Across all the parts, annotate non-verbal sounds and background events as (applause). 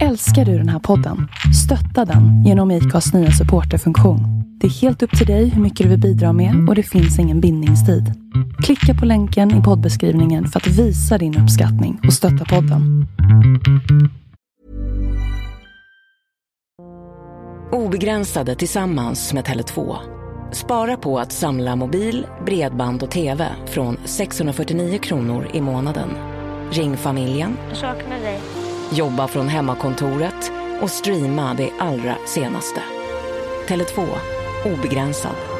Älskar du den här podden? Stötta den genom IKAs nya supporterfunktion. Det är helt upp till dig hur mycket du vill bidra med och det finns ingen bindningstid. Klicka på länken i poddbeskrivningen för att visa din uppskattning och stötta podden. Obegränsade tillsammans med Tele2. Spara på att samla mobil, bredband och TV från 649 kronor i månaden. Ring familjen, Saknar dig jobba från hemmakontoret och streama det allra senaste. Tele2. Obegränsad.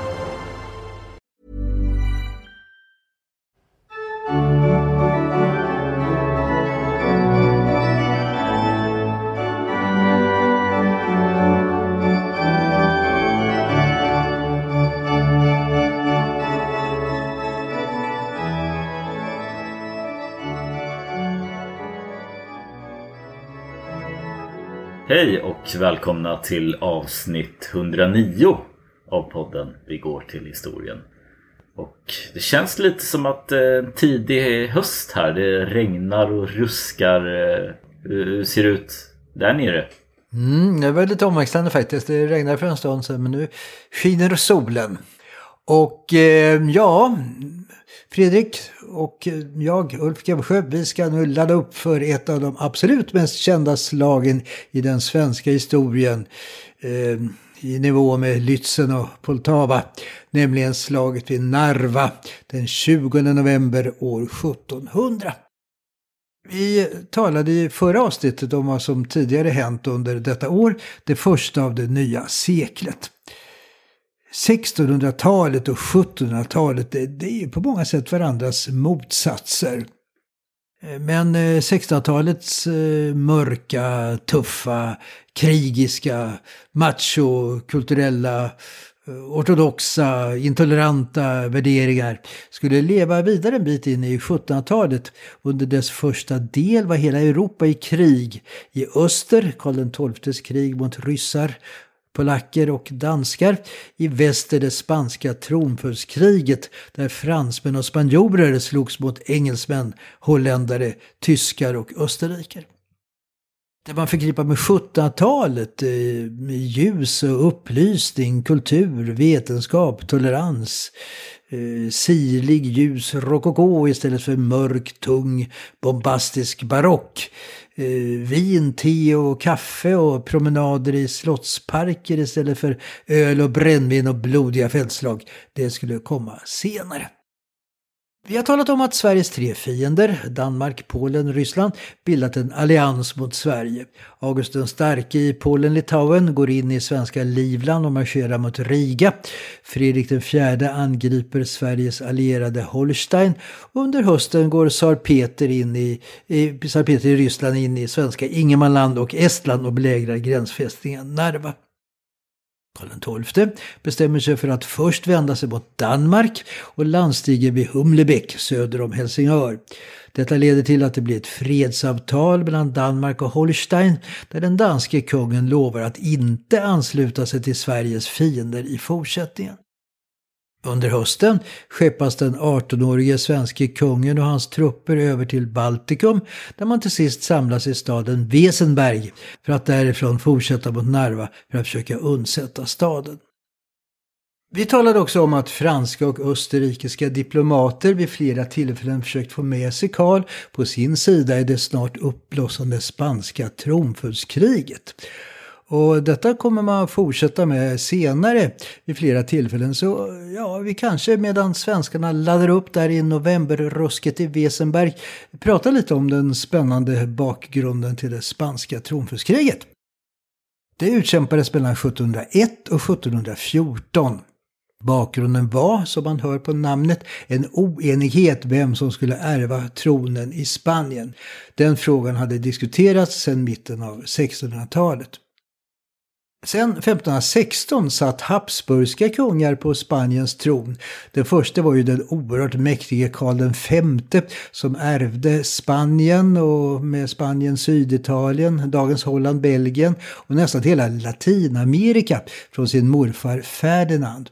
Hej och välkomna till avsnitt 109 av podden Vi går till historien. Och det känns lite som att eh, tidig höst här. Det regnar och ruskar. Eh, hur ser det ut där nere? Mm, det var lite omväxlande faktiskt. Det regnade för en stund sedan men nu skiner solen. Och eh, ja, Fredrik och jag, Ulf Gavsjö, vi ska nu ladda upp för ett av de absolut mest kända slagen i den svenska historien. Eh, i nivå med Lützen och Poltava, nämligen slaget vid Narva den 20 november år 1700. Vi talade i förra avsnittet om vad som tidigare hänt under detta år, det första av det nya seklet. 1600-talet och 1700-talet, det, det är på många sätt varandras motsatser. Eh, men eh, 1600-talets eh, mörka, tuffa, krigiska, macho, kulturella, ortodoxa, intoleranta värderingar skulle leva vidare en bit in i 1700-talet. Under dess första del var hela Europa i krig. I öster, Karl XIIs krig mot ryssar, polacker och danskar. I väster det spanska tronföljdskriget där fransmän och spanjorer slogs mot engelsmän, holländare, tyskar och österrikare. Det man förknippar med 1700-talet, eh, ljus och upplysning, kultur, vetenskap, tolerans, eh, sirlig ljus rokoko istället för mörk, tung, bombastisk barock. Eh, vin, te och kaffe och promenader i slottsparker istället för öl och brännvin och blodiga fältslag. Det skulle komma senare. Vi har talat om att Sveriges tre fiender, Danmark, Polen, Ryssland, bildat en allians mot Sverige. August den starke i Polen-Litauen går in i svenska Livland och marscherar mot Riga. Fredrik den fjärde angriper Sveriges allierade Holstein. Under hösten går tsar Peter, in i, i, Peter i Ryssland in i svenska Ingermanland och Estland och belägrar gränsfästningen Narva. Karl XII bestämmer sig för att först vända sig mot Danmark och landstiger vid Humlebäck söder om Helsingör. Detta leder till att det blir ett fredsavtal mellan Danmark och Holstein där den danske kungen lovar att inte ansluta sig till Sveriges fiender i fortsättningen. Under hösten skeppas den 18-årige svenske kungen och hans trupper över till Baltikum där man till sist samlas i staden Wesenberg för att därifrån fortsätta mot Narva för att försöka undsätta staden. Vi talade också om att franska och österrikiska diplomater vid flera tillfällen försökt få med sig Karl på sin sida i det snart uppblossande spanska tronföljdskriget. Och detta kommer man fortsätta med senare vid flera tillfällen. Så ja, vi kanske medan svenskarna laddar upp där i novemberrusket i Wesenberg pratar lite om den spännande bakgrunden till det spanska tronföljdsskriget. Det utkämpades mellan 1701 och 1714. Bakgrunden var, som man hör på namnet, en oenighet vem som skulle ärva tronen i Spanien. Den frågan hade diskuterats sedan mitten av 1600-talet. Sen 1516 satt habsburgska kungar på Spaniens tron. Den första var ju den oerhört mäktige Karl V som ärvde Spanien och med Spanien Syditalien, dagens Holland, Belgien och nästan hela Latinamerika från sin morfar Ferdinand.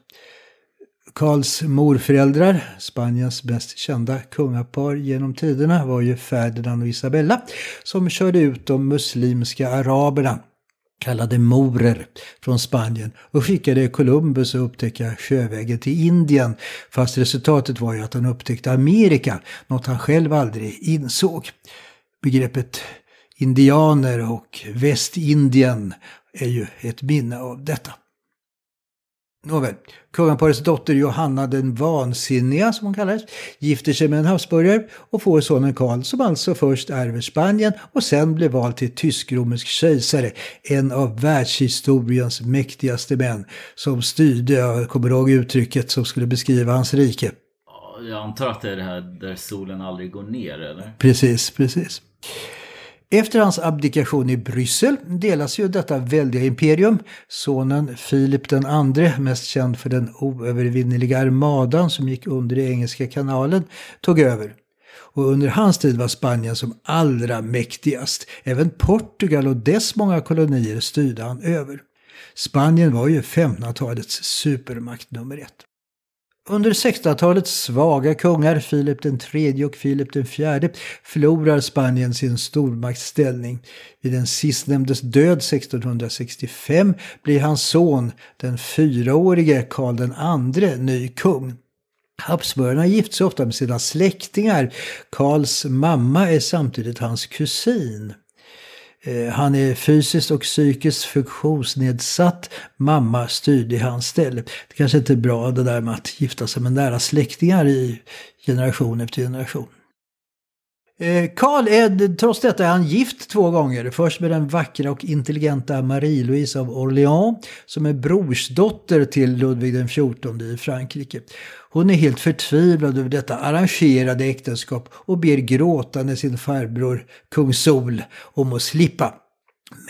Karls morföräldrar, Spaniens mest kända kungapar genom tiderna, var ju Ferdinand och Isabella som körde ut de muslimska araberna kallade morer från Spanien och skickade Columbus att upptäcka sjövägen till Indien. Fast resultatet var ju att han upptäckte Amerika, något han själv aldrig insåg. Begreppet indianer och Västindien är ju ett minne av detta. Nåväl, kungaparets dotter Johanna den vansinniga, som hon kallades, gifter sig med en havsburgare och får sonen Karl som alltså först ärver Spanien och sen blir vald till tysk-romersk kejsare. En av världshistoriens mäktigaste män som styrde, jag kommer ihåg uttrycket som skulle beskriva hans rike. Jag antar att det är det här där solen aldrig går ner, eller? Precis, precis. Efter hans abdikation i Bryssel delas ju detta väldiga imperium. Sonen Filip den andre, mest känd för den oövervinneliga armadan som gick under i Engelska kanalen, tog över. Och under hans tid var Spanien som allra mäktigast. Även Portugal och dess många kolonier styrde han över. Spanien var ju 1500-talets supermakt nummer ett. Under 1600-talets svaga kungar, Filip III och Filip IV, förlorar Spanien sin stormaktsställning. Vid den sistnämndes död 1665 blir hans son, den fyraårige Karl II, ny kung. Habsburgarna gift sig ofta med sina släktingar. Karls mamma är samtidigt hans kusin. Eh, han är fysiskt och psykiskt funktionsnedsatt. Mamma styrde i hans ställe. Det kanske inte är bra det där med att gifta sig med nära släktingar i generation efter generation. Eh, Karl är, trots detta är han gift två gånger. Först med den vackra och intelligenta Marie-Louise av Orléans som är brorsdotter till Ludvig XIV i Frankrike. Hon är helt förtvivlad över detta arrangerade äktenskap och ber gråtande sin farbror kung Sol om att slippa.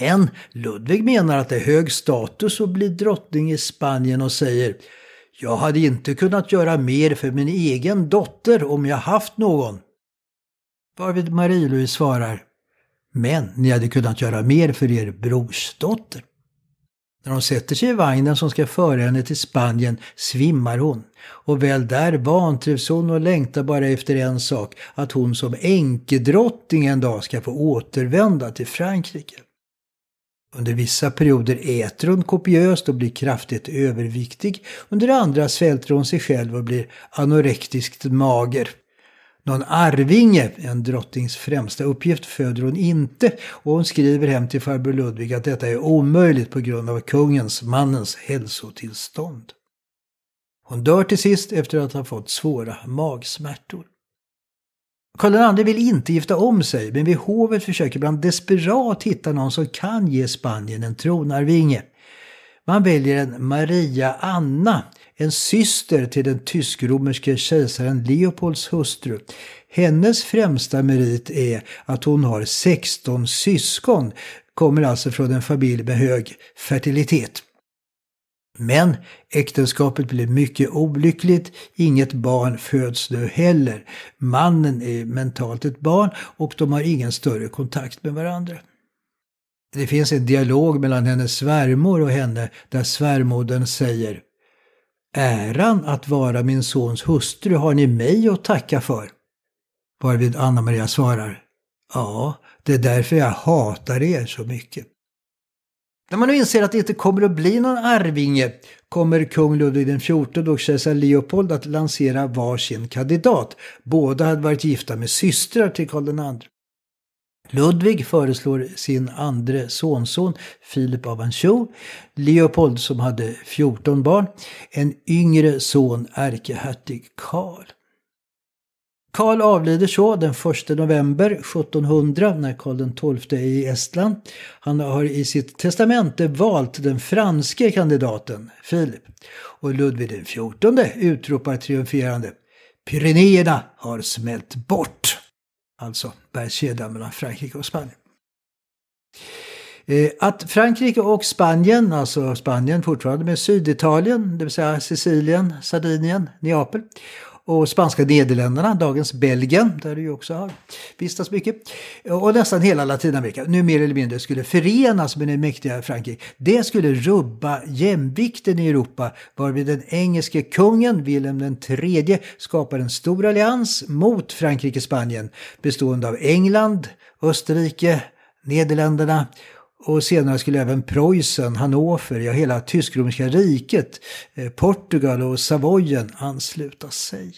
Men Ludvig menar att det är hög status att bli drottning i Spanien och säger Jag hade inte kunnat göra mer för min egen dotter om jag haft någon. Varvid Marie-Louise svarar Men ni hade kunnat göra mer för er brorsdotter. När hon sätter sig i vagnen som ska föra henne till Spanien svimmar hon. Och väl där vantrivs hon och längtar bara efter en sak, att hon som änkedrottning en dag ska få återvända till Frankrike. Under vissa perioder äter hon kopiöst och blir kraftigt överviktig. Under andra svälter hon sig själv och blir anorektiskt mager. Någon arvinge, en drottnings främsta uppgift, föder hon inte och hon skriver hem till farbror Ludvig att detta är omöjligt på grund av kungens, mannens, hälsotillstånd. Hon dör till sist efter att ha fått svåra magsmärtor. Karl II vill inte gifta om sig, men vid hovet försöker man desperat hitta någon som kan ge Spanien en tronarvinge. Man väljer en Maria Anna, en syster till den tysk-romerske kejsaren Leopolds hustru. Hennes främsta merit är att hon har 16 syskon, kommer alltså från en familj med hög fertilitet. Men äktenskapet blir mycket olyckligt, inget barn föds nu heller. Mannen är mentalt ett barn och de har ingen större kontakt med varandra. Det finns en dialog mellan hennes svärmor och henne där svärmodern säger Äran att vara min sons hustru har ni mig att tacka för. Varvid Anna-Maria svarar Ja, det är därför jag hatar er så mycket. När man nu inser att det inte kommer att bli någon arvinge kommer kung Ludvig XIV och kejsar Leopold att lansera varsin kandidat. Båda hade varit gifta med systrar till Karl II. Ludvig föreslår sin andre sonson Filip av Anjou, Leopold som hade 14 barn, en yngre son ärkehertig Karl. Karl avlider så den 1 november 1700 när Karl XII är i Estland. Han har i sitt testamente valt den franske kandidaten, Filip. Och Ludvig XIV utropar triumferande Pyrenéerna har smält bort. Alltså bergskedjan mellan Frankrike och Spanien. Eh, att Frankrike och Spanien, alltså Spanien fortfarande med Syditalien, det vill säga Sicilien, Sardinien, Neapel och spanska Nederländerna, dagens Belgien, där du ju också har vistats mycket. Och nästan hela Latinamerika, nu mer eller mindre, skulle förenas med det mäktiga Frankrike. Det skulle rubba jämvikten i Europa, varvid den engelske kungen Wilhelm III skapar en stor allians mot Frankrike-Spanien bestående av England, Österrike, Nederländerna och senare skulle även Preussen, Hannover, ja hela Tysk-romerska riket, eh, Portugal och Savoyen ansluta sig.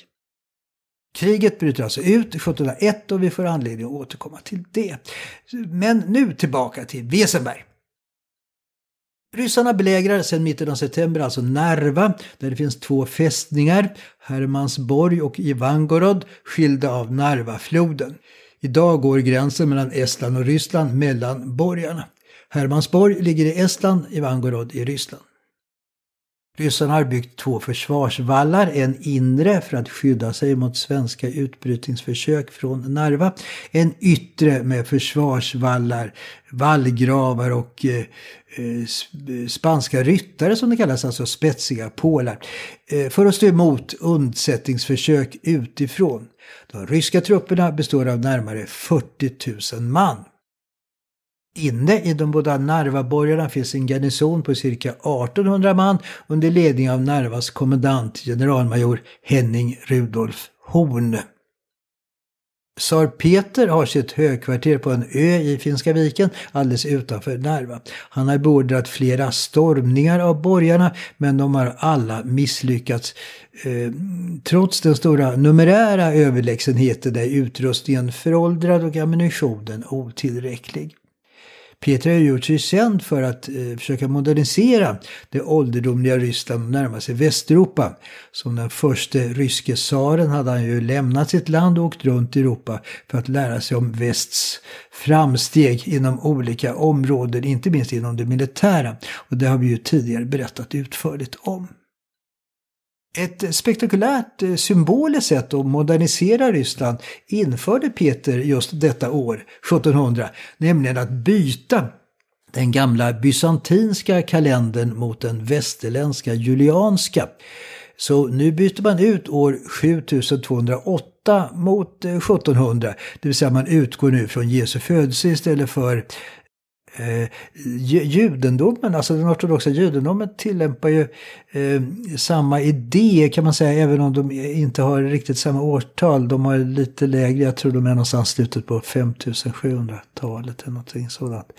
Kriget bryter alltså ut 1701 och vi får anledning att återkomma till det. Men nu tillbaka till Wesenberg. Ryssarna belägrar sedan mitten av september alltså Narva där det finns två fästningar, Hermansborg och Ivangorod, skilda av Narvafloden. Idag går gränsen mellan Estland och Ryssland mellan borgarna. Hermansborg ligger i Estland, Ivangorod i Ryssland. Ryssarna har byggt två försvarsvallar, en inre för att skydda sig mot svenska utbrytningsförsök från Narva, en yttre med försvarsvallar, vallgravar och eh, eh, eh spanska ryttare som det kallas, alltså spetsiga pålar, eh, för att stå emot undsättningsförsök utifrån. De ryska trupperna består av närmare 40 000 man. Inne i de båda Narvaborgarna finns en garnison på cirka 1800 man under ledning av Narvas kommendant generalmajor Henning Rudolf Horn. Tsar Peter har sitt högkvarter på en ö i Finska viken alldeles utanför Narva. Han har beordrat flera stormningar av borgarna men de har alla misslyckats. Eh, trots den stora numerära överlägsenheten är utrustningen föråldrad och ammunitionen otillräcklig. Peter har gjort sig känd för att eh, försöka modernisera det ålderdomliga Ryssland och närma sig Västeuropa. Som den första ryske tsaren hade han ju lämnat sitt land och åkt runt i Europa för att lära sig om västs framsteg inom olika områden, inte minst inom det militära. Och det har vi ju tidigare berättat utförligt om. Ett spektakulärt eh, symboliskt sätt att modernisera Ryssland införde Peter just detta år, 1700, nämligen att byta den gamla bysantinska kalendern mot den västerländska julianska. Så nu byter man ut år 7208 mot eh, 1700, det vill säga man utgår nu från Jesu födelse istället för Eh, judendomen, alltså den ortodoxa judendomen tillämpar ju eh, samma idé kan man säga, även om de inte har riktigt samma årtal. De har lite lägre, jag tror de är någonstans slutet på 5700-talet eller någonting sådant.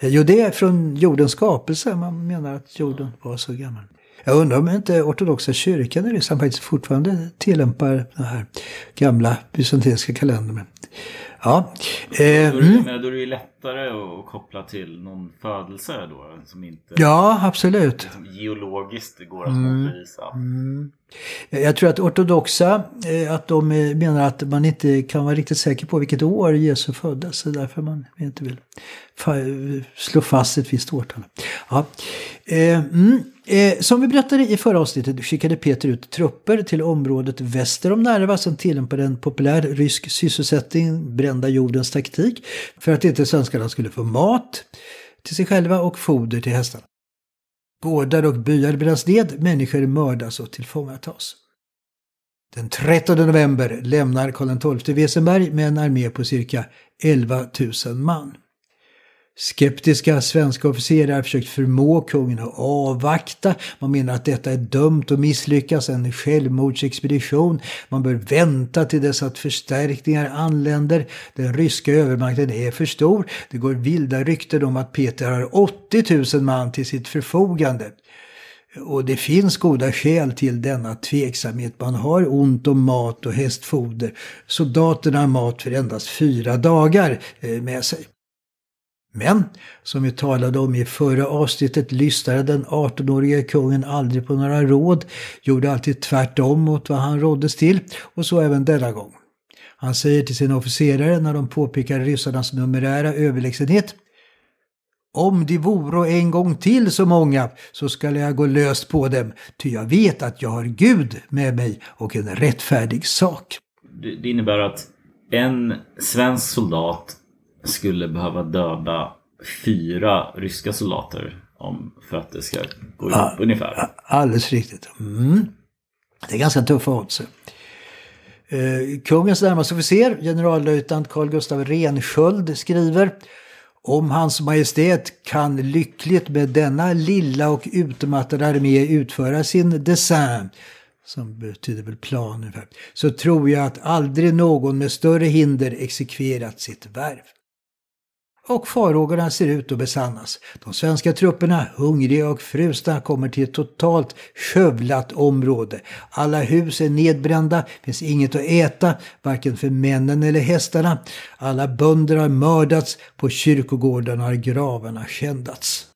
Eh, jo, det är från jordens skapelse, man menar att jorden var så gammal. Jag undrar om inte ortodoxa kyrkan i Ryssland faktiskt fortfarande tillämpar den här gamla bysantinska kalendern. Ja. Eh, då, är det, mm. då är det lättare att koppla till någon födelse då? Som inte ja, absolut. Liksom geologiskt går att mm. bevisa. Mm. Jag tror att ortodoxa, eh, att de menar att man inte kan vara riktigt säker på vilket år Jesus föddes. Så därför man inte vill slå fast ett visst årtal. Ja. Eh, mm. Eh, som vi berättade i förra avsnittet skickade Peter ut trupper till området väster om Narva som tillämpar en populär rysk sysselsättning, brända jordens taktik, för att inte svenskarna skulle få mat till sig själva och foder till hästarna. Gårdar och byar bränns ned, människor mördas och tillfångatas. Den 13 november lämnar Karl XII Wesenberg med en armé på cirka 11 000 man. Skeptiska svenska officerare har försökt förmå kungen att avvakta. Man menar att detta är dömt att misslyckas, en självmordsexpedition. Man bör vänta till dess att förstärkningar anländer. Den ryska övermakten är för stor. Det går vilda rykten om att Peter har 80 000 man till sitt förfogande. Och det finns goda skäl till denna tveksamhet. Man har ont om mat och hästfoder. Soldaterna har mat för endast fyra dagar eh, med sig. Men, som vi talade om i förra avsnittet, lyssnade den 18-årige kungen aldrig på några råd, gjorde alltid tvärtom mot vad han råddes till, och så även denna gång. Han säger till sina officerare när de påpekar ryssarnas numerära överlägsenhet om de vore en gång till så många så skall jag gå löst på dem, ty jag vet att jag har Gud med mig och en rättfärdig sak. Det innebär att en svensk soldat skulle behöva döda fyra ryska soldater om för att det ska gå ihop ja, ungefär. Alldeles riktigt. Mm. Det är ganska tuffa odds. Eh, kungens närmaste officer, generallöjtnant Carl Gustaf Rensköld, skriver om hans majestät kan lyckligt med denna lilla och utmattade armé utföra sin dessin, som betyder väl plan ungefär, så tror jag att aldrig någon med större hinder exekverat sitt värv. Och farhågorna ser ut att besannas. De svenska trupperna, hungriga och frusna, kommer till ett totalt skövlat område. Alla hus är nedbrända, finns inget att äta, varken för männen eller hästarna. Alla bönder har mördats, på kyrkogårdarna har gravarna skändats.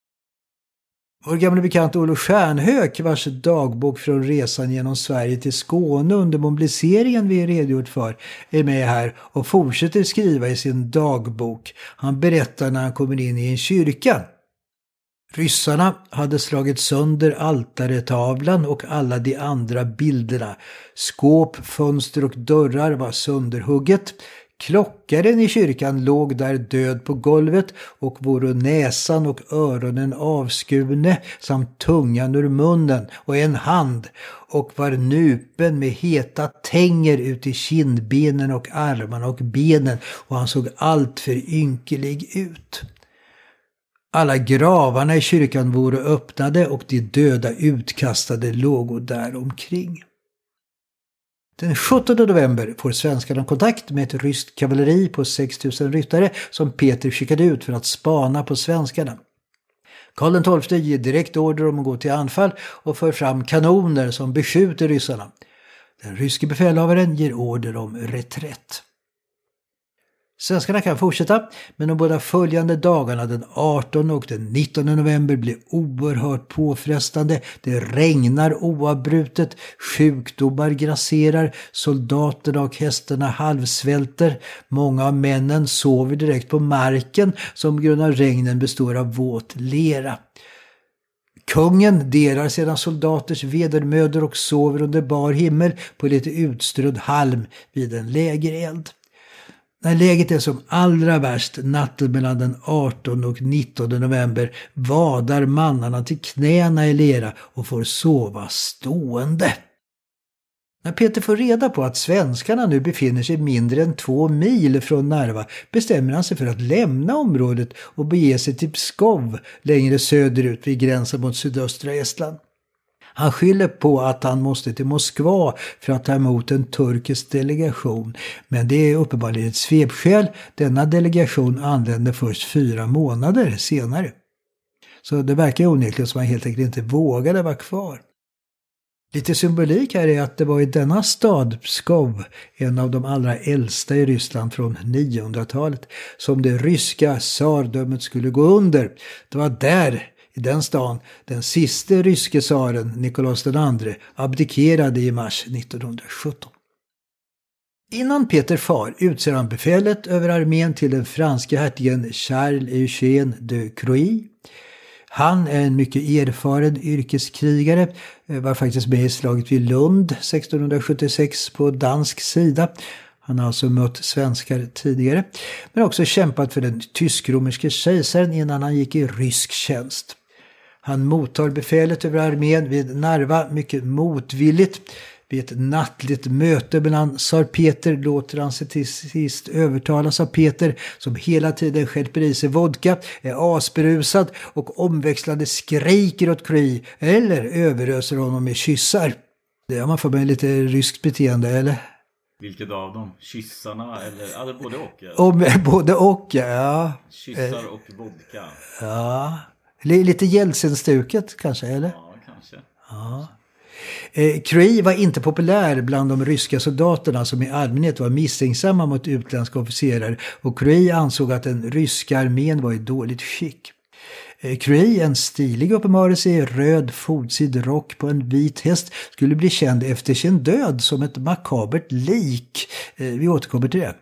Vår gamla bekant Olof Stjärnhök, vars dagbok från resan genom Sverige till Skåne under mobiliseringen vi redogjort för, är med här och fortsätter skriva i sin dagbok. Han berättar när han kommer in i en kyrka. Ryssarna hade slagit sönder altaretavlan och alla de andra bilderna. Skåp, fönster och dörrar var sönderhugget. Klockaren i kyrkan låg där död på golvet och vore näsan och öronen avskurne samt tungan ur munnen och en hand och var nupen med heta tänger ut i kindbenen och armarna och benen och han såg alltför ynkelig ut. Alla gravarna i kyrkan vore öppnade och de döda utkastade lågor där omkring. Den 17 november får svenskarna kontakt med ett ryskt kavalleri på 6000 ryttare som Peter skickade ut för att spana på svenskarna. Karl XII ger direkt order om att gå till anfall och för fram kanoner som beskjuter ryssarna. Den ryske befälhavaren ger order om reträtt. Svenskarna kan fortsätta, men de båda följande dagarna den 18 och den 19 november blir oerhört påfrestande. Det regnar oavbrutet, sjukdomar grasserar, soldaterna och hästarna halvsvälter. Många av männen sover direkt på marken som på grund av regnen består av våt lera. Kungen delar sedan soldaters vedermödor och sover under bar himmel på lite utströdd halm vid en lägereld. När läget är som allra värst natten mellan den 18 och 19 november vadar mannarna till knäna i lera och får sova stående. När Peter får reda på att svenskarna nu befinner sig mindre än två mil från Narva bestämmer han sig för att lämna området och bege sig till Pskov längre söderut vid gränsen mot sydöstra Estland. Han skyller på att han måste till Moskva för att ta emot en turkisk delegation. Men det är uppenbarligen ett svepskäl. Denna delegation anlände först fyra månader senare. Så det verkar onekligen som att han helt enkelt inte vågade vara kvar. Lite symbolik här är att det var i denna stad, Pskov, en av de allra äldsta i Ryssland från 900-talet, som det ryska tsardömet skulle gå under. Det var där i den stan den siste ryske tsaren Nikolaus II abdikerade i mars 1917. Innan Peter far utser han befälet över armén till den franske hertigen Charles Eugène de Croix. Han är en mycket erfaren yrkeskrigare, eh, var faktiskt med i slaget vid Lund 1676 på dansk sida. Han har alltså mött svenskar tidigare, men också kämpat för den tysk-romerske kejsaren innan han gick i rysk tjänst. Han mottar befälet över armén vid Narva mycket motvilligt. Vid ett nattligt möte mellan tsar Peter låter han sig till sist övertalas av Peter som hela tiden skälper i sig vodka, är asberusad och omväxlande skriker åt Cree eller överöser honom med kyssar. Det har man för mig lite ryskt beteende, eller? Vilket av dem? Kyssarna eller ja, både och? Ja. Om, (laughs) både och, ja. Kyssar och vodka. Ja. Lite Jeltsin-stuket kanske, eller? Ja, kanske. Ja. Eh, Cree var inte populär bland de ryska soldaterna som i allmänhet var misstänksamma mot utländska officerare och Cree ansåg att den ryska armén var i dåligt skick. Eh, Cree, en stilig uppenbarelse i röd fotsid rock på en vit häst, skulle bli känd efter sin död som ett makabert lik. Eh, vi återkommer till det.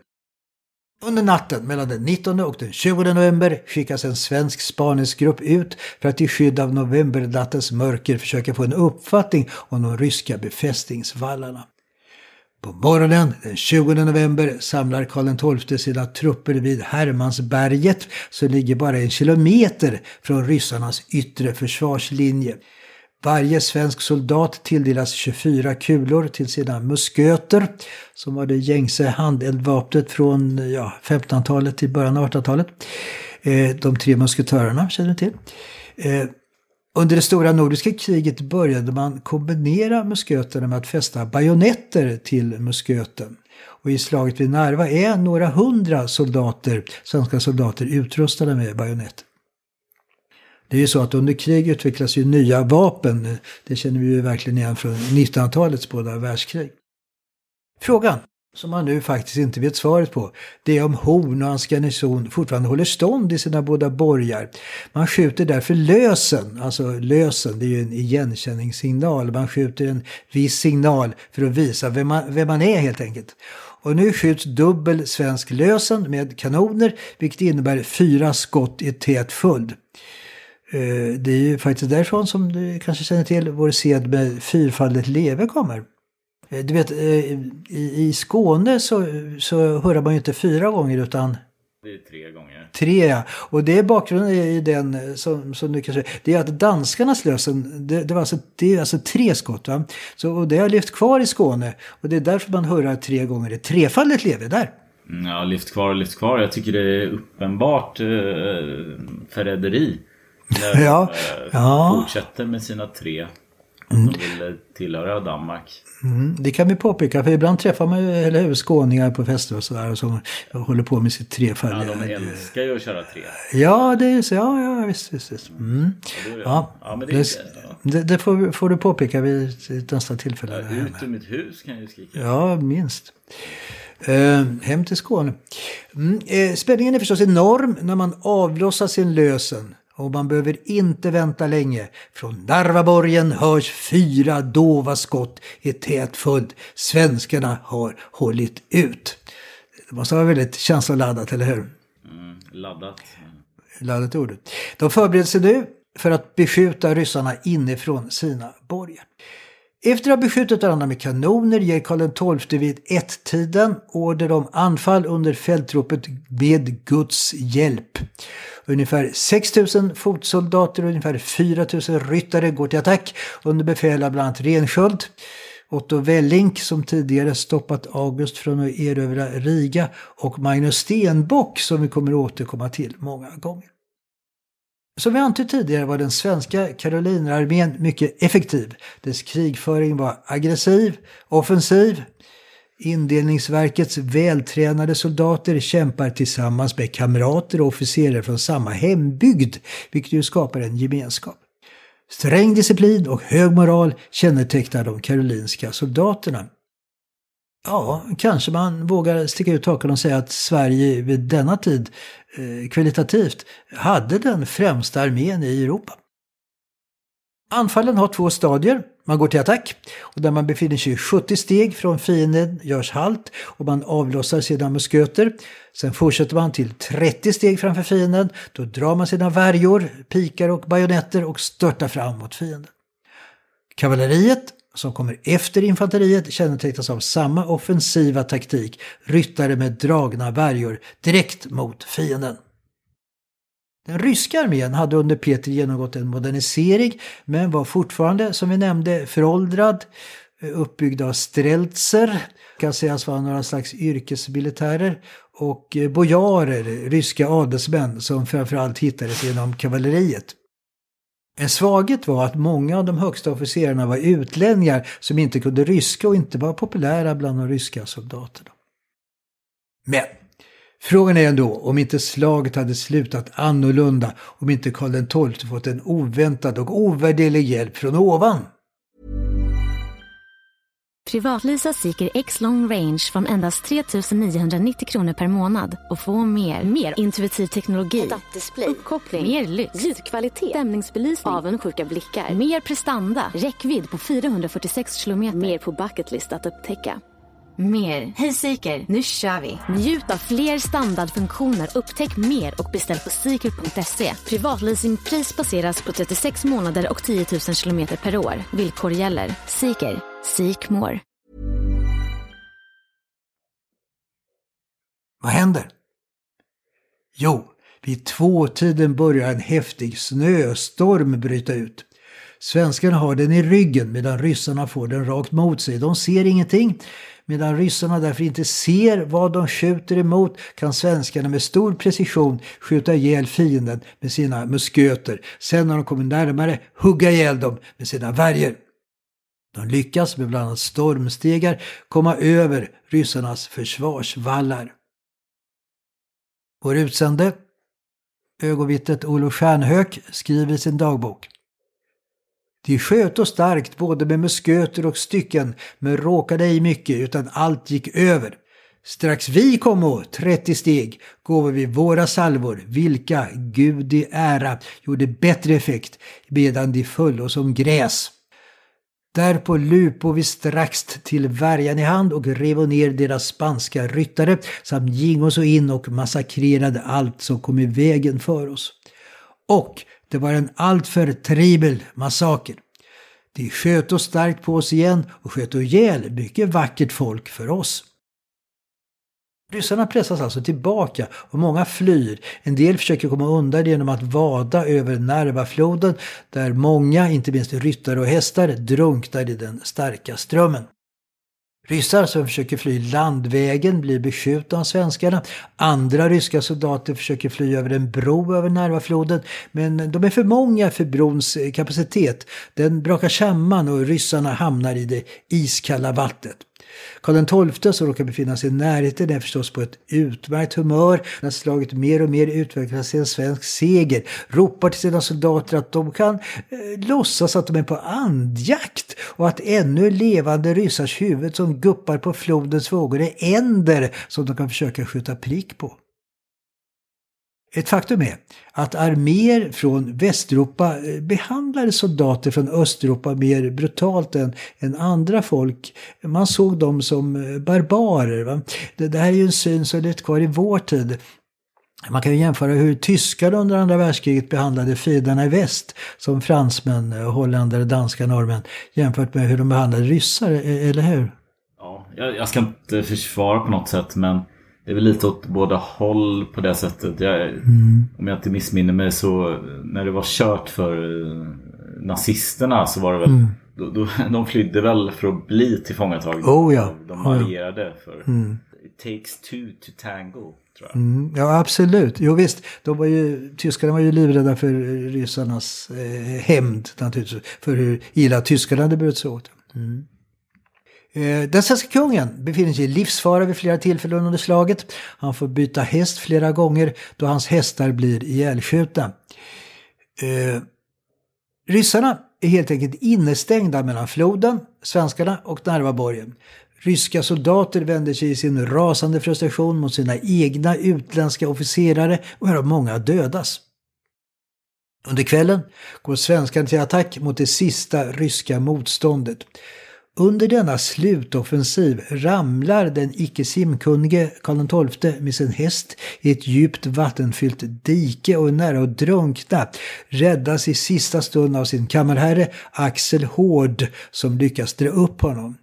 Under natten mellan den 19 och den 20 november skickas en svensk spaningsgrupp ut för att i skydd av novembernattens mörker försöka få en uppfattning om de ryska befästningsvallarna. På morgonen den 20 november samlar Karl XII sina trupper vid Hermansberget som ligger bara en kilometer från ryssarnas yttre försvarslinje. Varje svensk soldat tilldelas 24 kulor till sina musköter som var det gängse handeldvapnet från ja, 1500-talet till början av 1800-talet. Eh, de tre musketörerna känner ni till. Eh, under det stora nordiska kriget började man kombinera musköterna med att fästa bajonetter till musköten. Och i slaget vid Narva är några hundra soldater, svenska soldater utrustade med bajonetter. Det är ju så att under krig utvecklas ju nya vapen. Det känner vi ju verkligen igen från 1900-talets båda världskrig. Frågan, som man nu faktiskt inte vet svaret på, det är om Horn och hans garnison fortfarande håller stånd i sina båda borgar. Man skjuter därför lösen, alltså lösen, det är ju en igenkänningssignal. Man skjuter en viss signal för att visa vem man, vem man är helt enkelt. Och nu skjuts dubbel svensk lösen med kanoner, vilket innebär fyra skott i tät följd. Eh, det är ju faktiskt därifrån som du kanske känner till vår sed med fyrfaldigt leve kommer. Eh, du vet, eh, i, Skåne så, så hurrar man ju inte fyra gånger utan det är tre gånger. Tre ja. Och det är bakgrunden i den som, som du kanske... Det är att danskarnas lösen, det, det, var alltså, det är alltså tre skott. Va? Så, och det har lyft kvar i Skåne. Och det är därför man hurrar tre gånger. Det trefaldigt leve där. Mm, ja, lyft kvar och lyft kvar. Jag tycker det är uppenbart eh, förräderi. När ja. Eh, ja. fortsätter med sina tre. Mm. De vill tillhöra Danmark. Mm, det kan vi påpeka, för ibland träffar man ju eller hur, skåningar på fester och sådär som håller på med sitt trefaldiga. Ja, de älskar ju att köra tre. Ja, det är så. Ja, ja visst, visst. visst. Mm. Ja, ja, men det, det, det, det får, får, du påpeka vid nästa tillfälle. Ja, ut ur mitt hus kan jag ju skrika. Ja, minst. Uh, hem till Skåne. Mm, eh, spänningen är förstås enorm när man avlossar sin lösen och man behöver inte vänta länge. Från Narvaborgen hörs fyra dova skott i tät följd. Svenskarna har hållit ut. Det måste vara väldigt känsloladdat, eller hur? Mm, laddat. Laddat ordet. De förbereder sig nu för att beskjuta ryssarna inifrån sina borgar. Efter att ha beskjutit varandra med kanoner ger Karl XII vid ett-tiden order om anfall under fältropet med Guds hjälp. Ungefär 6 000 fotsoldater och ungefär 4 000 ryttare går till attack under befäl av bland annat Rensköld. Otto Wellink som tidigare stoppat August från att erövra Riga och Magnus Stenbock som vi kommer återkomma till många gånger. Som vi antytt tidigare var den svenska Karolinerarmén mycket effektiv. Dess krigföring var aggressiv, offensiv. Indelningsverkets vältränade soldater kämpar tillsammans med kamrater och officerare från samma hembygd, vilket ju skapar en gemenskap. Sträng disciplin och hög moral kännetecknar de karolinska soldaterna. Ja, kanske man vågar sticka ut hakan och säga att Sverige vid denna tid eh, kvalitativt hade den främsta armén i Europa. Anfallen har två stadier. Man går till attack och där man befinner sig 70 steg från fienden görs halt och man avlossar sina musköter. Sen fortsätter man till 30 steg framför fienden. Då drar man sina värjor, pikar och bajonetter och störtar fram mot fienden. Kavalleriet som kommer efter infanteriet kännetecknas av samma offensiva taktik, ryttare med dragna värjor direkt mot fienden. Den ryska armén hade under Peter genomgått en modernisering men var fortfarande, som vi nämnde, föråldrad, uppbyggd av streltser, kan sägas vara några slags yrkesmilitärer, och bojarer, ryska adelsmän som framförallt hittades genom kavalleriet. En svaghet var att många av de högsta officerarna var utlänningar som inte kunde ryska och inte var populära bland de ryska soldaterna. Men frågan är ändå om inte slaget hade slutat annorlunda om inte Karl XII fått en oväntad och ovärderlig hjälp från ovan. Privatlisa Seeker X Long Range från endast 3 990 kronor per månad och få mer. Mer intuitiv teknologi, display, uppkoppling, mer lyx, ljudkvalitet, stämningsbelysning, avundsjuka blickar, mer prestanda, räckvidd på 446 kilometer, mer på bucketlist att upptäcka. Mer. Hej Seeker, nu kör vi! Njut av fler standardfunktioner, upptäck mer och beställ på seeker.se. Privatleasingpris baseras på 36 månader och 10 000 kilometer per år. Villkor gäller. Seeker. Seek more. Vad händer? Jo, vid tvåtiden börjar en häftig snöstorm bryta ut. Svenskarna har den i ryggen medan ryssarna får den rakt mot sig. De ser ingenting. Medan ryssarna därför inte ser vad de skjuter emot kan svenskarna med stor precision skjuta ihjäl fienden med sina musköter. Sen när de kommer närmare hugga ihjäl dem med sina värjor. De lyckas med bland annat stormstegar komma över ryssarnas försvarsvallar. Vår utsände, ögonvittnet Olof Stjärnhök, skriver i sin dagbok. De sköt och starkt både med musköter och stycken, men råkade ej mycket utan allt gick över. Strax vi kommo, 30 steg, gåvo vi våra salvor, vilka, Gud i ära, gjorde bättre effekt, medan de föll som gräs. Därpå lupo vi strax till värjan i hand och rev ner deras spanska ryttare samt gingo så in och massakrerade allt som kom i vägen för oss. Och det var en alltför tribel massaker. De sköt oss starkt på oss igen och sköt ihjäl mycket vackert folk för oss. Ryssarna pressas alltså tillbaka och många flyr. En del försöker komma undan genom att vada över Narvafloden där många, inte minst ryttare och hästar, drunknar i den starka strömmen. Ryssar som försöker fly landvägen blir beskjutna av svenskarna. Andra ryska soldater försöker fly över en bro över Narvafloden men de är för många för brons kapacitet. Den brakar samman och ryssarna hamnar i det iskalla vattnet. Karl XII som råkar befinna sig i närheten är förstås på ett utmärkt humör. När slaget mer och mer utvecklas till en svensk seger ropar till sina soldater att de kan eh, låtsas att de är på andjakt och att ännu levande ryssars huvud som guppar på flodens vågor är änder som de kan försöka skjuta prick på. Ett faktum är att arméer från Västeuropa eh, behandlade soldater från Östeuropa mer brutalt än, än andra folk. Man såg dem som eh, barbarer. Va? Det, det här är ju en syn som är lite kvar i vår tid. Man kan ju jämföra hur tyskar under andra världskriget behandlade fienderna i väst, som fransmän, eh, holländare, danska, norrmän, jämfört med hur de behandlade ryssar, e-, eller hur? Ja, jag, jag ska inte försvara på något sätt men det är väl lite åt båda håll på det sättet. Jag, mm. Om jag inte missminner mig så när det var kört för eh, nazisterna så var det väl mm. då, då, (laughs) de flydde väl för att bli tillfångatagna. Oh, ja. De allierade för mm. It takes two to tango. Tror jag. Mm, ja absolut, jo visst. De var ju, tyskarna var ju livrädda för ryssarnas eh, hämnd naturligtvis. För hur illa tyskarna hade burit sig åt. Mm. Eh, den svenska kungen befinner sig i livsfara vid flera tillfällen under slaget. Han får byta häst flera gånger då hans hästar blir ihjälskjutna. Eh, ryssarna är helt enkelt innestängda mellan floden, svenskarna och Narvaborgen. Ryska soldater vänder sig i sin rasande frustration mot sina egna utländska officerare och här har många dödas. Under kvällen går svenskarna till attack mot det sista ryska motståndet. Under denna slutoffensiv ramlar den icke simkunnige Karl XII med sin häst i ett djupt vattenfyllt dike och är nära att drunkna. Räddas i sista stund av sin kammarherre Axel Hård som lyckas dra upp honom.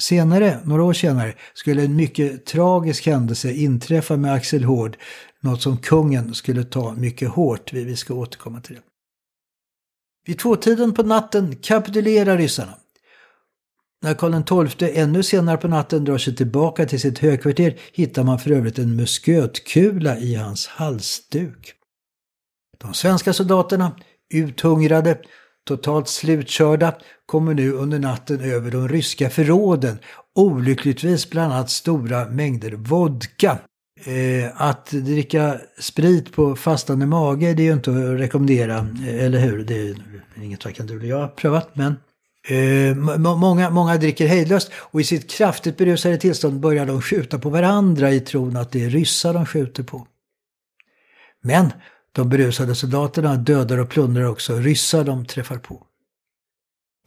Senare, några år senare, skulle en mycket tragisk händelse inträffa med Axel Hård. Något som kungen skulle ta mycket hårt. Vi ska återkomma till det. Vid tvåtiden på natten kapitulerar ryssarna. När Karl XII ännu senare på natten drar sig tillbaka till sitt högkvarter hittar man för övrigt en muskötkula i hans halsduk. De svenska soldaterna, uthungrade, totalt slutkörda, kommer nu under natten över de ryska förråden, olyckligtvis bland annat stora mängder vodka. Eh, att dricka sprit på fastande mage det är ju inte att rekommendera, eh, eller hur? Det är inget varken du eller jag har prövat, men Eh, många, många dricker hejdlöst och i sitt kraftigt berusade tillstånd börjar de skjuta på varandra i tron att det är ryssar de skjuter på. Men de berusade soldaterna dödar och plundrar också ryssar de träffar på.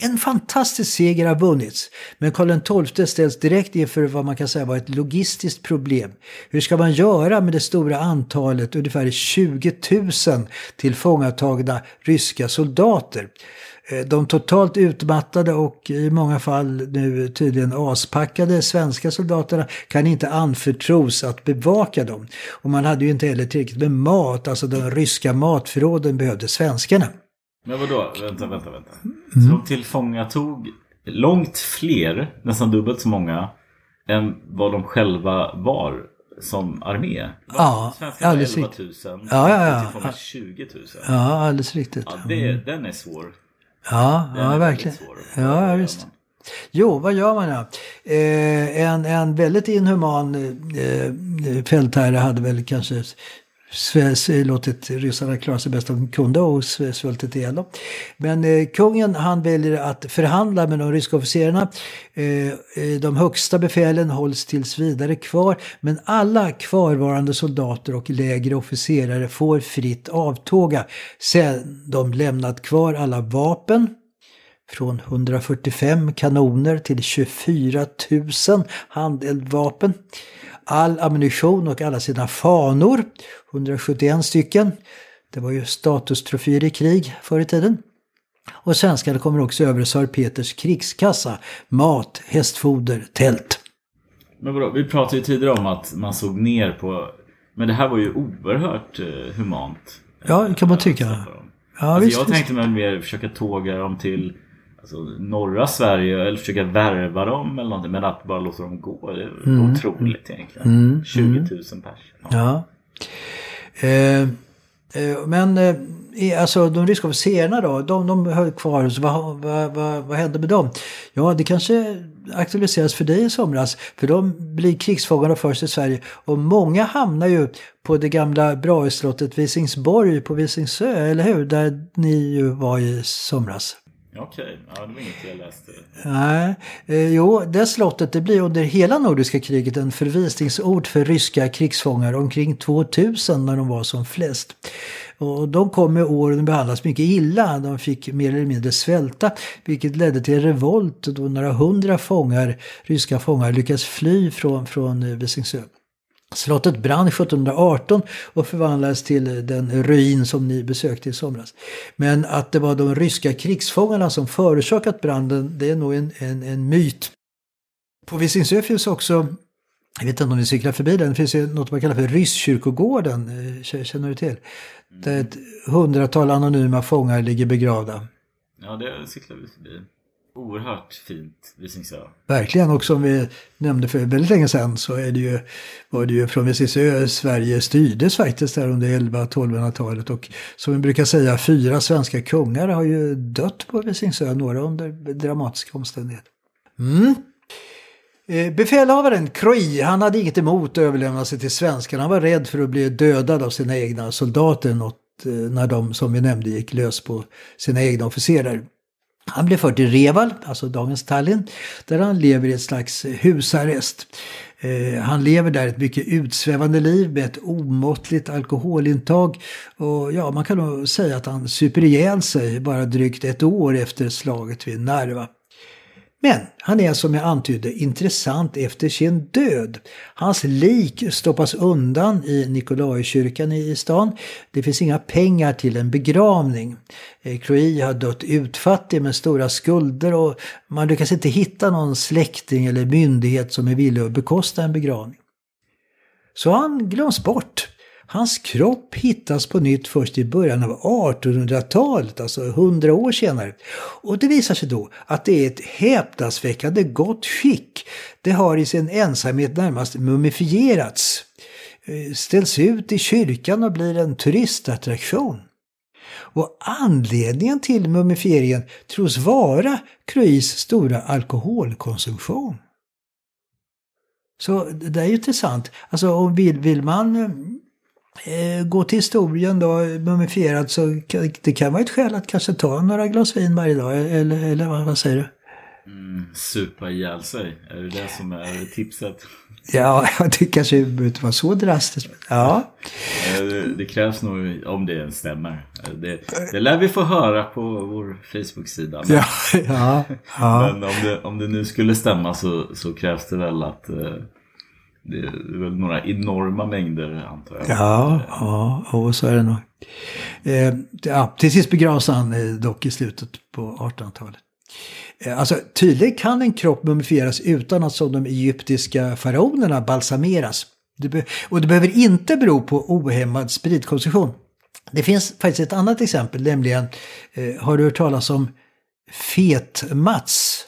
En fantastisk seger har vunnits, men Karl XII ställs direkt inför vad man kan säga var ett logistiskt problem. Hur ska man göra med det stora antalet, ungefär 20 000 tillfångatagna ryska soldater? Eh, de totalt utmattade och i många fall nu tydligen aspackade svenska soldaterna kan inte anförtros att bevaka dem. Och man hade ju inte heller tillräckligt med mat, alltså de ryska matförråden behövde svenskarna. Men vadå? Vänta, vänta, vänta. Så de tillfångatog långt fler, nästan dubbelt så många, än vad de själva var som armé. Ja, Svenskarna alldeles 11 riktigt. 000. Ja, ja, ja. Tillfångat 20 000. Ja, alldeles riktigt. Ja, det, den är svår. Ja, Den ja verkligen. Ja, ja, visst. Jo, vad gör man då? Eh, en, en väldigt inhuman eh, fältherre hade väl kanske låtit ryssarna klara sig bäst de kunde och svultit ihjäl dem. Men eh, kungen han väljer att förhandla med de ryska officerarna. Eh, eh, de högsta befälen hålls tills vidare kvar men alla kvarvarande soldater och lägre officerare får fritt avtåga sedan de lämnat kvar alla vapen från 145 kanoner till 24 000 handeldvapen. All ammunition och alla sina fanor, 171 stycken. Det var ju statustroféer i krig förr i tiden. Och svenskarna kommer också över Tsar Peters krigskassa, mat, hästfoder, tält. Men vadå, vi pratade ju tidigare om att man såg ner på... Men det här var ju oerhört eh, humant. Ja, det kan man tycka. Att släppa dem. Ja, alltså, visst, jag visst. tänkte mig mer försöka tåga dem till alltså, norra Sverige eller försöka värva dem eller någonting. Men att bara låta dem gå, det är Mm. otroligt egentligen. 20 000 pers. Ja. Eh, eh, men eh, alltså de ryska officerarna då, de, de höll kvar. Så vad, vad, vad, vad hände med dem? Ja, det kanske aktualiseras för dig i somras. För de blir krigsfångar först i Sverige. Och många hamnar ju på det gamla Braheslottet Visingsborg på Visingsö, eller hur? Där ni ju var i somras. Okej, ja, det var inget jag läste. Nej, eh, jo, det slottet det blir under hela Nordiska kriget en förvisningsort för ryska krigsfångar, omkring 2000 när de var som flest. Och de kom med åren och behandlas mycket illa. De fick mer eller mindre svälta, vilket ledde till en revolt då några hundra fångar, ryska fångar lyckades fly från, från eh, Visingsö. Slottet brann 1718 och förvandlades till den ruin som ni besökte i somras. Men att det var de ryska krigsfångarna som förorsakat branden, det är nog en, en, en myt. På Visingsö finns också, jag vet inte om ni cyklar förbi den, det finns ju något man kallar för Rysskyrkogården, eh, känner du till? Där ett hundratal anonyma fångar ligger begravda. Ja, det cyklar vi förbi. Oerhört fint Visingsö. Verkligen, och som vi nämnde för väldigt länge sedan så är det ju, var det ju från Visingsö Sverige styrdes faktiskt där under 11-1200-talet. Och som vi brukar säga, fyra svenska kungar har ju dött på Visingsö, några under dramatiska omständigheter. Mm. Eh, befälhavaren Croy, han hade inget emot att överlämna sig till svenskarna. Han var rädd för att bli dödad av sina egna soldater något, eh, när de, som vi nämnde, gick lös på sina egna officerare. Han blev förd till Reval, alltså dagens Tallinn, där han lever i ett slags husarrest. Eh, han lever där ett mycket utsvävande liv med ett omåttligt alkoholintag. Och ja, man kan nog säga att han super ihjäl sig bara drygt ett år efter slaget vid Narva. Men han är som jag antydde intressant efter sin död. Hans lik stoppas undan i Nikolaikyrkan i stan. Det finns inga pengar till en begravning. Eh, Croi har dött utfattig med stora skulder och man lyckas inte hitta någon släkting eller myndighet som är villig att bekosta en begravning. Så han glöms bort. Hans kropp hittas på nytt först i början av 1800-talet, alltså 100 år senare. Och det visar sig då att det är ett häpnadsväckande gott skick. Det har i sin ensamhet närmast mumifierats. Eh, ställs ut i kyrkan och blir en turistattraktion. Och anledningen till mumifieringen tros vara Cruis stora alkoholkonsumtion. Så det där är ju intressant. Alltså vill, vill man eh, gå till historien då, mumifierad, så det kan vara ett skäl att kanske ta några glas vin varje dag. Eller, eller vad, vad säger du? Mm, supa ihjäl sig. Är det det som är tipset? (laughs) Ja, (laughs) det kanske inte var så drastiskt. Ja, Eh, Det, krävs nog, om det ens stämmer. Eh, Det, det lär vi få höra på vår Facebook-sida. Men, ja, (laughs) ja. ja. men om, det, om det nu skulle stämma så, så krävs det väl att eh, det är väl några enorma mängder antar jag. Ja, ja, och så är det nog. Eh, ja, till sist begravs han eh, dock i slutet på 1800-talet. Eh, alltså tydligen kan en kropp mumifieras utan att som de egyptiska faraonerna balsameras. Det och det behöver inte bero på ohämmad spritkonsumtion. Det finns faktiskt ett annat exempel, nämligen eh, har du hört talas om Fet-Mats?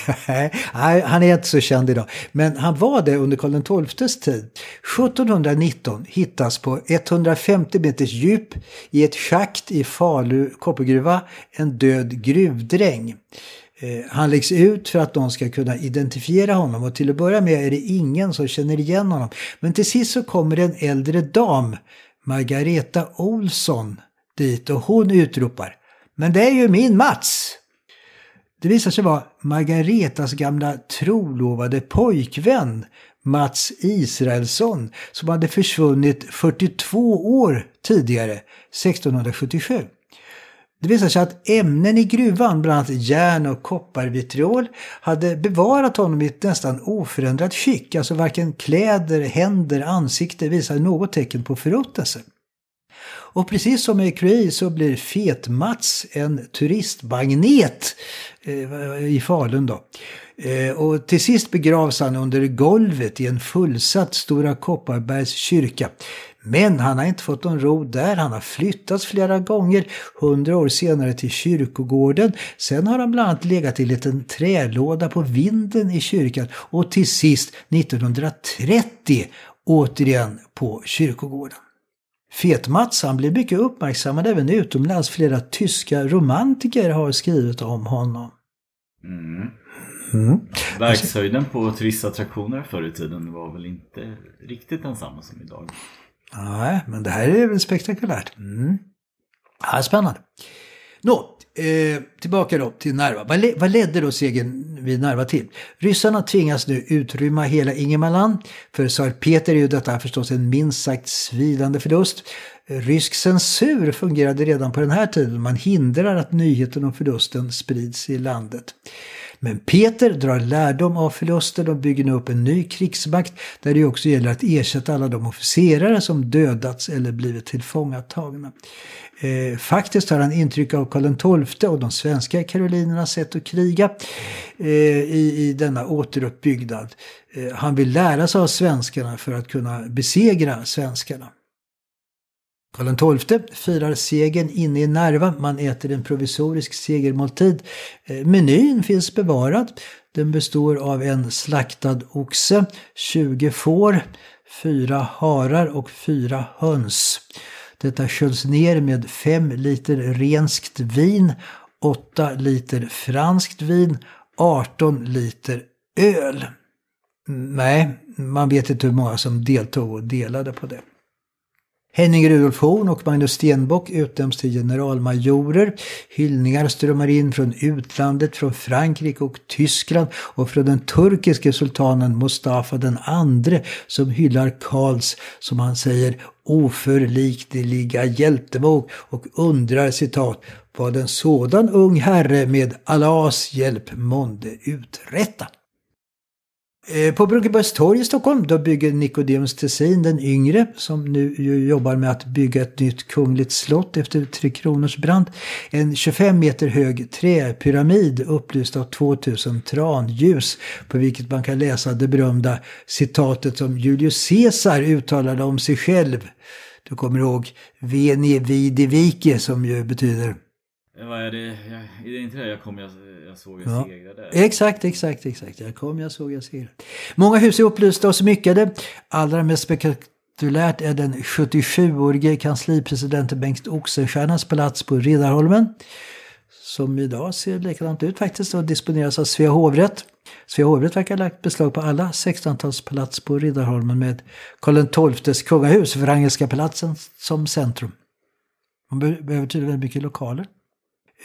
(laughs) Nej, han är inte så känd idag. Men han var det under Karl XIIs tid. 1719 hittas på 150 meters djup i ett schakt i Falu koppargruva en död gruvdräng. Eh, han läggs ut för att någon ska kunna identifiera honom och till att börja med är det ingen som känner igen honom. Men till sist så kommer en äldre dam, Margareta Olsson, dit och hon utropar Men det är ju min Mats! Det visar sig vara Margaretas gamla trolovade pojkvän Mats Israelsson som hade försvunnit 42 år tidigare, 1677. Det visar sig att ämnen i gruvan, bland annat järn och kopparvitriol, hade bevarat honom i ett nästan oförändrat skick. Alltså varken kläder, händer, ansikte visar något tecken på förruttnelse. Och precis som med Cruy så blir Fet-Mats en turistmagnet eh, i Falun då. Eh, och till sist begravs han under golvet i en fullsatt Stora Kopparbergs kyrka. Men han har inte fått någon ro där. Han har flyttats flera gånger, hundra år senare till kyrkogården. Sen har han bland annat legat i en liten trälåda på vinden i kyrkan och till sist 1930 återigen på kyrkogården. Fet-Mats han blev mycket uppmärksammad även utomlands. Flera tyska romantiker har skrivit om honom. Mm. Mm. Verkshöjden på turistattraktioner förr i tiden var väl inte riktigt densamma som idag. Nej, men det här är väl spektakulärt. Mm. Ja, spännande. Nå, eh, tillbaka då till Narva. Vad, le vad ledde då segern vid Narva till? Ryssarna tvingas nu utrymma hela Ingermanland. För tsar Peter är ju detta förstås en minst sagt svidande förlust. Rysk censur fungerade redan på den här tiden. Man hindrar att nyheten om förlusten sprids i landet. Men Peter drar lärdom av förlusten och bygger nu upp en ny krigsmakt där det också gäller att ersätta alla de officerare som dödats eller blivit tillfångatagna. Eh, faktiskt har han intryck av Karl XII och de svenska karolinernas sätt att kriga eh, i, i denna återuppbyggnad. Eh, han vill lära sig av svenskarna för att kunna besegra svenskarna. Karl XII firar segern inne i Narva. Man äter en provisorisk segermåltid. Eh, menyn finns bevarad. Den består av en slaktad oxe, 20 får, fyra harar och fyra höns. Detta sköljs ner med 5 liter renskt vin, 8 liter franskt vin, 18 liter öl. Mm, nej, man vet inte hur många som deltog och delade på det. Henning Rudolf Horn och Magnus Stenbock utnämns till generalmajorer. Hyllningar strömmar in från utlandet, från Frankrike och Tyskland och från den turkiske sultanen Mustafa den andre som hyllar Karls, som han säger, oförlikneliga hjältemod och undrar citat vad en sådan ung herre med Allahs hjälp månde uträtta. Eh, på Brunkebergstorg i Stockholm då bygger Nicodemus Tessin den yngre som nu jobbar med att bygga ett nytt kungligt slott efter Tre Kronors brand. En 25 meter hög träpyramid upplyst av 2000 tranljus på vilket man kan läsa det berömda citatet som Julius Caesar uttalade om sig själv. Du kommer ihåg Veni vidi vici som ju betyder vad är det? Jag, är det inte det jag kom, jag, jag såg, jag ja. segrade? Exakt, exakt, exakt. Jag kom, jag såg, jag segrade. Många hus är upplysta och smyckade. Allra mest spektakulärt är den 77-årige kanslipresidenten Bengt Oxenstiernas palats på Riddarholmen. Som idag ser likadant ut faktiskt och disponeras av Svea hovrätt. Svea hovrätt verkar ha lagt beslag på alla 1600-talspalats på Riddarholmen med Karl XIIs kungahus, Wrangelska palatsen, som centrum. Man behöver tydligen mycket lokaler.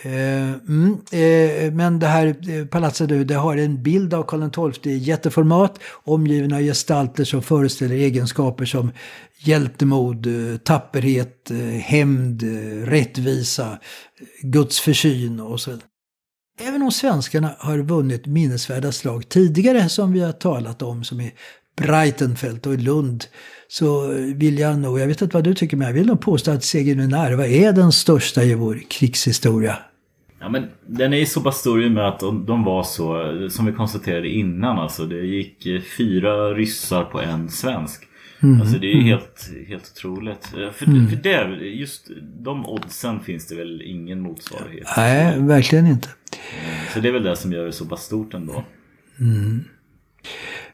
Eh, mm, eh, men det här eh, palatset nu, det har en bild av Karl XII i jätteformat omgiven av gestalter som föreställer egenskaper som hjältemod, eh, tapperhet, eh, hämnd, rättvisa, Guds försyn och så vidare. Även om svenskarna har vunnit minnesvärda slag tidigare som vi har talat om som i Breitenfeld och i Lund så vill jag nog, jag vet inte vad du tycker, men jag vill nog påstå att segern i Narva är den största i vår krigshistoria. Ja men den är ju så pass stor i och med att de var så, som vi konstaterade innan alltså. Det gick fyra ryssar på en svensk. Mm. Alltså det är ju helt, helt otroligt. För, mm. för det, just de oddsen finns det väl ingen motsvarighet Nej, verkligen inte. Så det är väl det som gör det så pass stort ändå. Mm.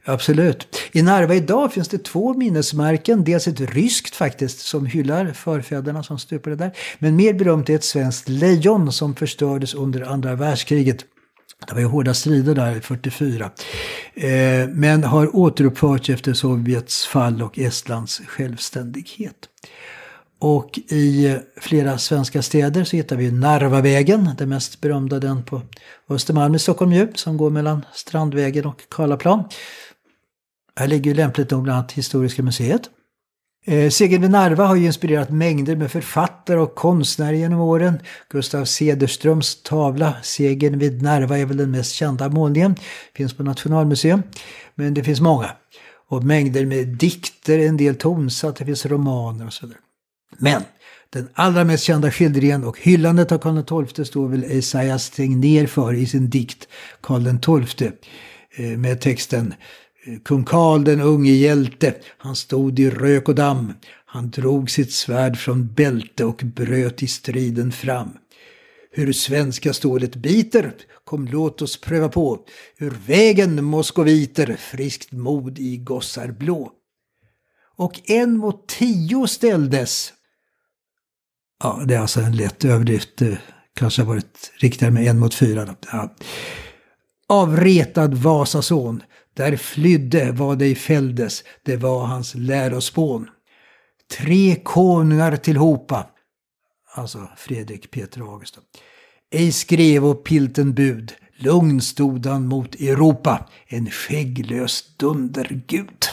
Absolut. I Narva idag finns det två minnesmärken. Dels ett ryskt faktiskt som hyllar förfäderna som stupade där. Men mer berömt är ett svenskt lejon som förstördes under andra världskriget. Det var ju hårda strider där 44. Eh, men har återuppförts efter Sovjets fall och Estlands självständighet. Och i flera svenska städer så hittar vi Narvavägen, den mest berömda den på Östermalm i Stockholm ju, som går mellan Strandvägen och Karlaplan. Här ligger lämpligt nog bland annat Historiska museet. Eh, Segern vid Narva har ju inspirerat mängder med författare och konstnärer genom åren. Gustav Cederströms tavla Segern vid Narva är väl den mest kända målningen. Finns på Nationalmuseum. Men det finns många. Och mängder med dikter, en del tonsatt, det finns romaner och sådär. Men den allra mest kända skildringen och hyllandet av Karl XII står väl Esaias Tegnér för i sin dikt Karl XII. Eh, med texten Eh, kung Karl den unge hjälte, han stod i rök och damm. Han drog sitt svärd från bälte och bröt i striden fram. Hur svenska stålet biter, kom låt oss pröva på. Ur vägen moskoviter, friskt mod i gossar blå. Och en mot tio ställdes. Ja, det är alltså en lätt överdrift. Kanske har varit riktigare med en mot fyra. Ja. Avretad Vasason, där flydde vad dig fälldes, det var hans lärospån. Tre konungar tillhopa, alltså Fredrik, Peter och August. Ej skrev och pilten bud, lugn stod han mot Europa, en skägglös dundergud.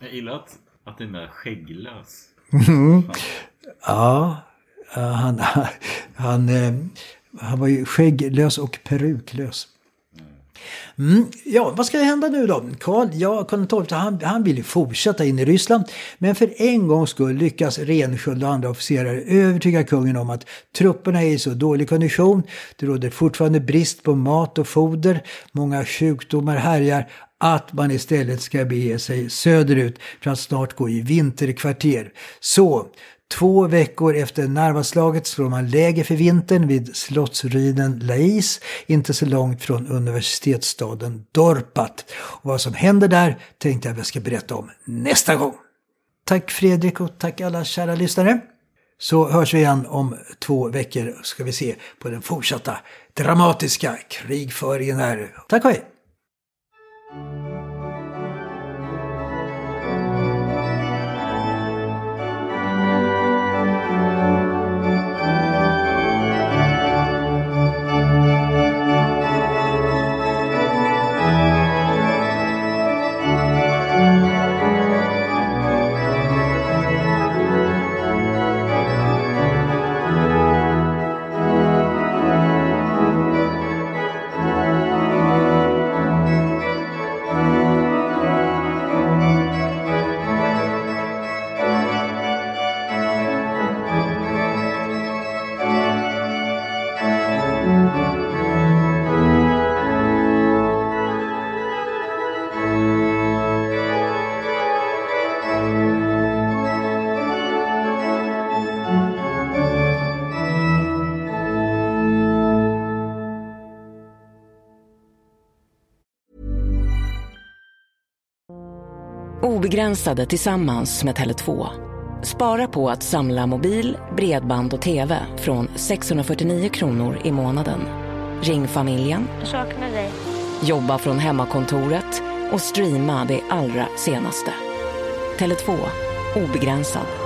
Jag gillar att, att det är skägglös. Mm. Ja, han, han, han, eh, han var ju skägglös och peruklös. Mm, ja, vad ska hända nu då? Karl, ja, Karl XII han, han vill ju fortsätta in i Ryssland. Men för en gångs skull lyckas Rensköld och andra officerare övertyga kungen om att trupperna är i så dålig kondition. Det råder fortfarande brist på mat och foder. Många sjukdomar härjar att man istället ska bege sig söderut för att snart gå i vinterkvarter. Så Två veckor efter Narvaslaget slår man läger för vintern vid slottsruinen Lais, inte så långt från universitetsstaden Dorpat. Och vad som händer där tänkte jag att jag ska berätta om nästa gång. Tack Fredrik och tack alla kära lyssnare. Så hörs vi igen om två veckor ska vi se på den fortsatta dramatiska krigföringen här. Tack och hej! Obegränsade tillsammans med Tele2. Spara på att samla mobil, bredband och TV från 649 kronor i månaden. Ring familjen. Jag saknar dig. Jobba från hemmakontoret och streama det allra senaste. Tele2. Obegränsad.